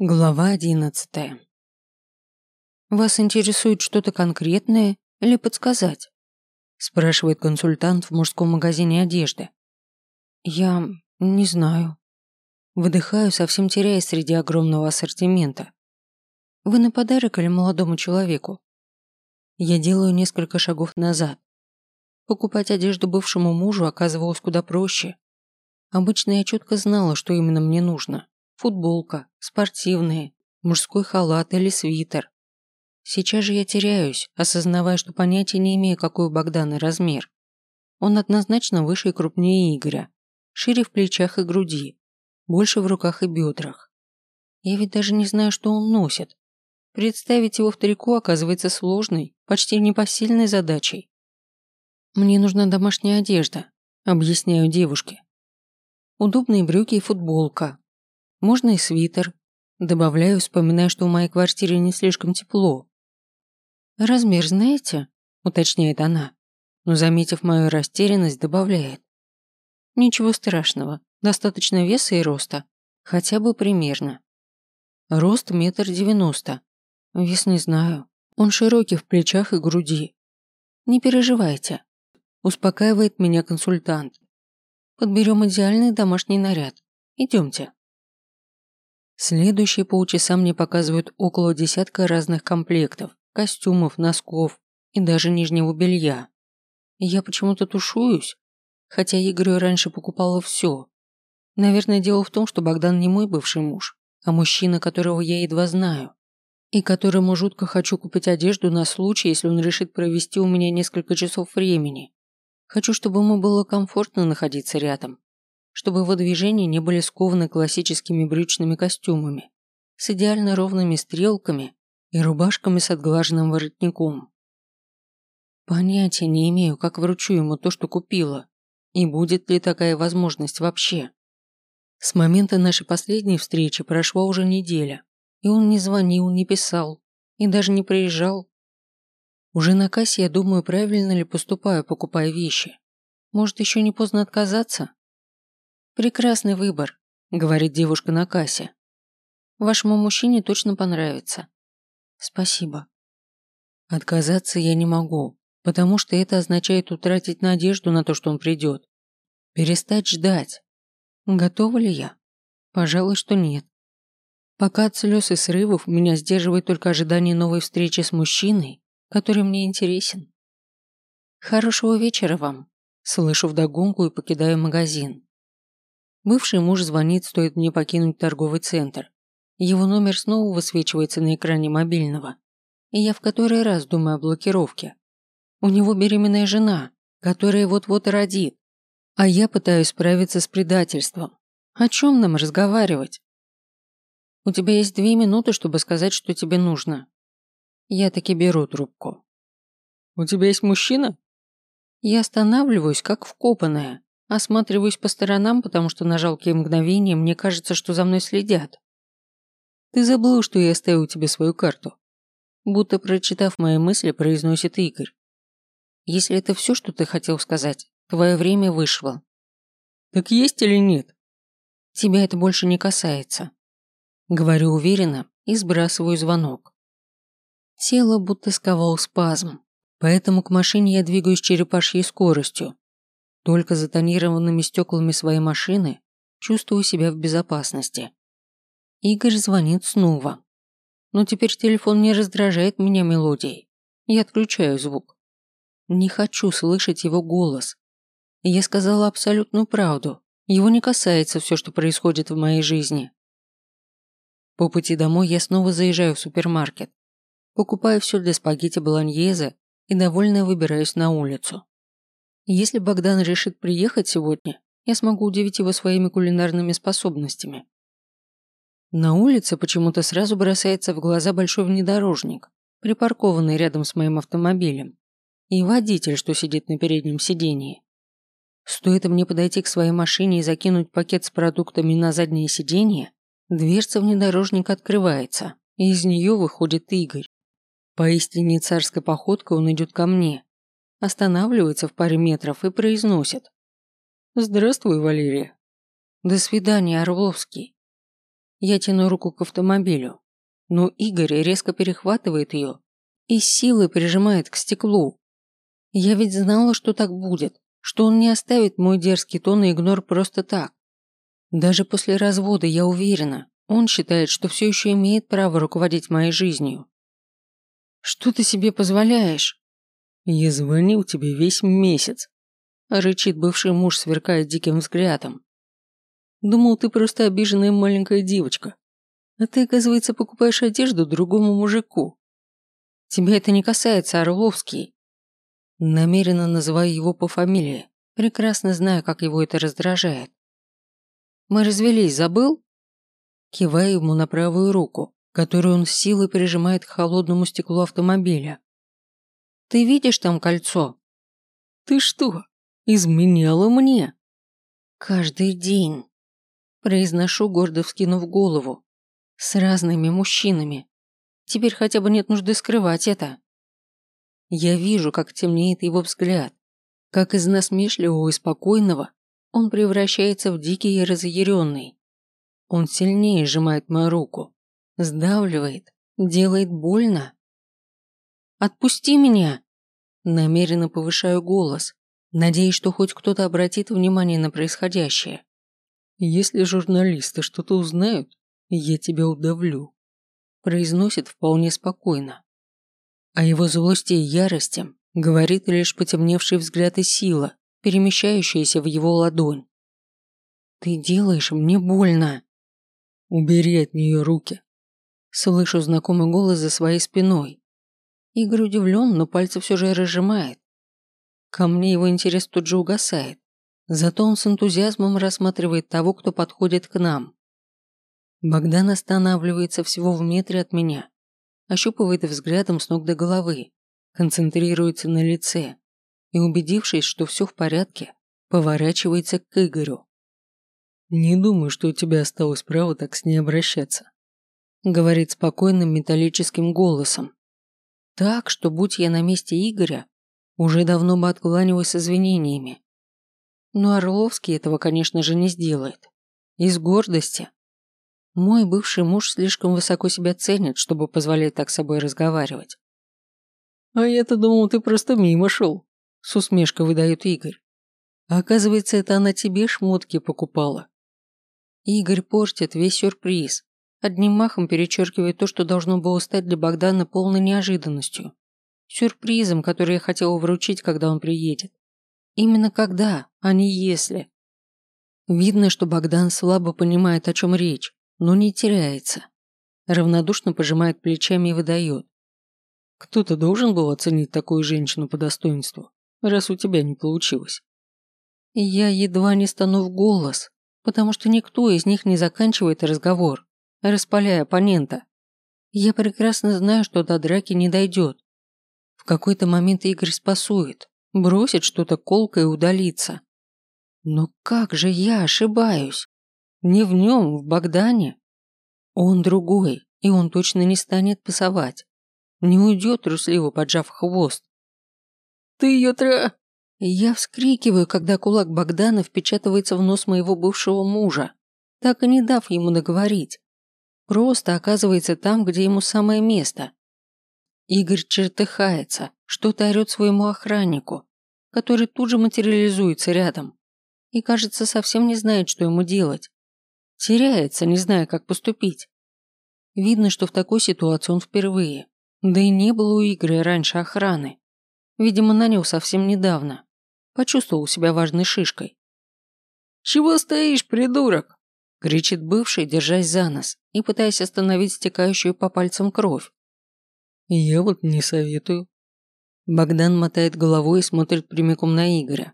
Глава одиннадцатая. «Вас интересует что-то конкретное или подсказать?» спрашивает консультант в мужском магазине одежды. «Я не знаю». Выдыхаю, совсем теряясь среди огромного ассортимента. «Вы на подарок или молодому человеку?» Я делаю несколько шагов назад. Покупать одежду бывшему мужу оказывалось куда проще. Обычно я четко знала, что именно мне нужно Футболка, спортивные, мужской халат или свитер. Сейчас же я теряюсь, осознавая, что понятия не имею, какой у Богдана размер. Он однозначно выше и крупнее Игоря, шире в плечах и груди, больше в руках и бедрах. Я ведь даже не знаю, что он носит. Представить его в трико оказывается сложной, почти непосильной задачей. Мне нужна домашняя одежда, объясняю девушке. Удобные брюки и футболка, можно и свитер. Добавляю, вспоминая, что в моей квартире не слишком тепло. «Размер знаете?» – уточняет она, но, заметив мою растерянность, добавляет. «Ничего страшного, достаточно веса и роста, хотя бы примерно. Рост метр девяносто. Вес не знаю, он широкий в плечах и груди. Не переживайте», – успокаивает меня консультант. «Подберем идеальный домашний наряд. Идемте». Следующие полчаса мне показывают около десятка разных комплектов, костюмов, носков и даже нижнего белья. Я почему-то тушуюсь, хотя Игорю раньше покупала все. Наверное, дело в том, что Богдан не мой бывший муж, а мужчина, которого я едва знаю, и которому жутко хочу купить одежду на случай, если он решит провести у меня несколько часов времени. Хочу, чтобы ему было комфортно находиться рядом чтобы его движения не были скованы классическими брючными костюмами с идеально ровными стрелками и рубашками с отглаженным воротником. Понятия не имею, как вручу ему то, что купила, и будет ли такая возможность вообще. С момента нашей последней встречи прошла уже неделя, и он не звонил, не писал, и даже не приезжал. Уже на кассе я думаю, правильно ли поступаю, покупая вещи. Может, еще не поздно отказаться? «Прекрасный выбор», – говорит девушка на кассе. «Вашему мужчине точно понравится». «Спасибо». Отказаться я не могу, потому что это означает утратить надежду на то, что он придет. Перестать ждать. Готова ли я? Пожалуй, что нет. Пока от слез и срывов меня сдерживает только ожидание новой встречи с мужчиной, который мне интересен. Хорошего вечера вам. Слышу вдогонку и покидаю магазин. Бывший муж звонит, стоит мне покинуть торговый центр. Его номер снова высвечивается на экране мобильного. И я в который раз думаю о блокировке. У него беременная жена, которая вот-вот родит. А я пытаюсь справиться с предательством. О чем нам разговаривать? У тебя есть две минуты, чтобы сказать, что тебе нужно. Я таки беру трубку. У тебя есть мужчина? Я останавливаюсь, как вкопанная. Осматриваюсь по сторонам, потому что на жалкие мгновения мне кажется, что за мной следят. Ты забыл, что я оставил тебе свою карту. Будто прочитав мои мысли, произносит Игорь. Если это все, что ты хотел сказать, твое время вышло. Так есть или нет? Тебя это больше не касается. Говорю уверенно и сбрасываю звонок. Тело будто сковал спазм, поэтому к машине я двигаюсь черепашьей скоростью, только за тонированными стеклами своей машины чувствую себя в безопасности. Игорь звонит снова. Но теперь телефон не раздражает меня мелодией. Я отключаю звук. Не хочу слышать его голос. Я сказала абсолютную правду. Его не касается все, что происходит в моей жизни. По пути домой я снова заезжаю в супермаркет. Покупаю все для спагетти болоньезе и довольно выбираюсь на улицу. Если Богдан решит приехать сегодня, я смогу удивить его своими кулинарными способностями. На улице почему-то сразу бросается в глаза большой внедорожник, припаркованный рядом с моим автомобилем, и водитель, что сидит на переднем сидении. Стоит мне подойти к своей машине и закинуть пакет с продуктами на заднее сиденье, дверца внедорожника открывается, и из нее выходит Игорь. Поистине царской походкой он идет ко мне, останавливается в паре метров и произносит. «Здравствуй, Валерия». «До свидания, Орловский». Я тяну руку к автомобилю, но Игорь резко перехватывает ее и силой прижимает к стеклу. Я ведь знала, что так будет, что он не оставит мой дерзкий тон и игнор просто так. Даже после развода я уверена, он считает, что все еще имеет право руководить моей жизнью. Что ты себе позволяешь? Я звонил тебе весь месяц. Рычит бывший муж, сверкая диким взглядом. Думал, ты просто обиженная маленькая девочка. А ты, оказывается, покупаешь одежду другому мужику. Тебя это не касается, Орловский. Намеренно называю его по фамилии, прекрасно зная, как его это раздражает. Мы развелись, забыл? Киваю ему на правую руку, которую он с силой прижимает к холодному стеклу автомобиля. Ты видишь там кольцо? Ты что, изменяла мне? Каждый день. Произношу, гордо вскинув голову. С разными мужчинами. Теперь хотя бы нет нужды скрывать это. Я вижу, как темнеет его взгляд, как из насмешливого и спокойного он превращается в дикий и разъяренный. Он сильнее сжимает мою руку, сдавливает, делает больно. «Отпусти меня!» Намеренно повышаю голос, надеясь, что хоть кто-то обратит внимание на происходящее. «Если журналисты что-то узнают, я тебя удавлю», произносит вполне спокойно. О его злости и ярости говорит лишь потемневший взгляд и сила, перемещающаяся в его ладонь. «Ты делаешь мне больно!» «Убери от нее руки!» Слышу знакомый голос за своей спиной. Игорь удивлен, но пальцы все же разжимает. Ко мне его интерес тут же угасает. Зато он с энтузиазмом рассматривает того, кто подходит к нам. Богдан останавливается всего в метре от меня, ощупывает взглядом с ног до головы, концентрируется на лице и, убедившись, что все в порядке, поворачивается к Игорю. «Не думаю, что у тебя осталось право так с ней обращаться», говорит спокойным металлическим голосом. Так, что будь я на месте Игоря, уже давно бы откланивалась с извинениями. Но Орловский этого, конечно же, не сделает. Из гордости. Мой бывший муж слишком высоко себя ценит, чтобы позволять так с собой разговаривать. «А я-то думал, ты просто мимо шел», – с усмешкой выдает Игорь. А оказывается, это она тебе шмотки покупала. Игорь портит весь сюрприз, одним махом перечеркивая то, что должно было стать для Богдана полной неожиданностью. Сюрпризом, который я хотела вручить, когда он приедет. Именно когда, а не если. Видно, что Богдан слабо понимает, о чем речь, но не теряется. Равнодушно пожимает плечами и выдает. Кто-то должен был оценить такую женщину по достоинству, раз у тебя не получилось. Я едва не стану в голос, потому что никто из них не заканчивает разговор, распаляя оппонента. Я прекрасно знаю, что до драки не дойдет. В какой-то момент Игорь спасует, бросит что-то колко и удалится. Но как же я ошибаюсь? Не в нем, в Богдане. Он другой, и он точно не станет пасовать. Не уйдет трусливо, поджав хвост. «Ты ее тра...» Я вскрикиваю, когда кулак Богдана впечатывается в нос моего бывшего мужа, так и не дав ему договорить. Просто оказывается там, где ему самое место. Игорь чертыхается, что-то орет своему охраннику, который тут же материализуется рядом и, кажется, совсем не знает, что ему делать. Теряется, не зная, как поступить. Видно, что в такой ситуации он впервые. Да и не было у Игоря раньше охраны. Видимо, нанял совсем недавно. Почувствовал себя важной шишкой. «Чего стоишь, придурок?» Кричит бывший, держась за нос и пытаясь остановить стекающую по пальцам кровь. «Я вот не советую». Богдан мотает головой и смотрит прямиком на Игоря.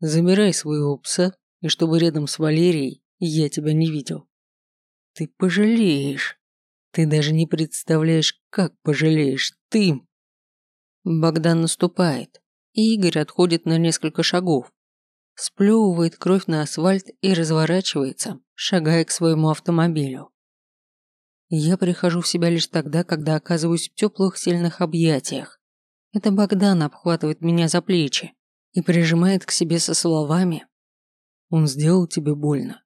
«Забирай своего пса, и чтобы рядом с Валерией я тебя не видел. Ты пожалеешь. Ты даже не представляешь, как пожалеешь. Ты...» Богдан наступает, и Игорь отходит на несколько шагов. Сплевывает кровь на асфальт и разворачивается, шагая к своему автомобилю. Я прихожу в себя лишь тогда, когда оказываюсь в теплых сильных объятиях. Это Богдан обхватывает меня за плечи и прижимает к себе со словами. Он сделал тебе больно.